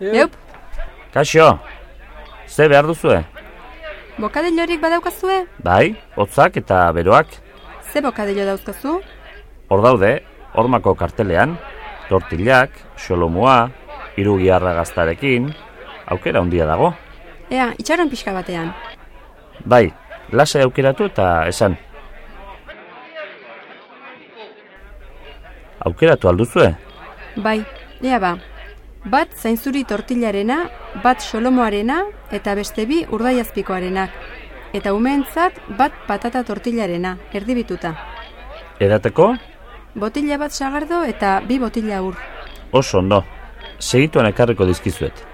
Eup, Kaixo, ze behar duzue? bokadillorik badaukazue? Bai, hotzak eta beroak, Ze bokadillo dauzkazu? hor daude, hormako kartelean, tortillak, xolomua, irugiarra gaztarekin, aukera handia dago. Ea, itxaron pixka batean. Bai, lasai aukeratu eta esan. Aukeratu alduzue? Bai, ea ba. Bat zainzuri tortillarena, bat xolomoarena eta beste bi urdaiazpikoarenak. Eta umeentzat bat patata tortillarena, erdibituta. Edateko? Botila bat sagardo eta bi botila ur. Oso ondo. Segituan ekarriko dizkizuet.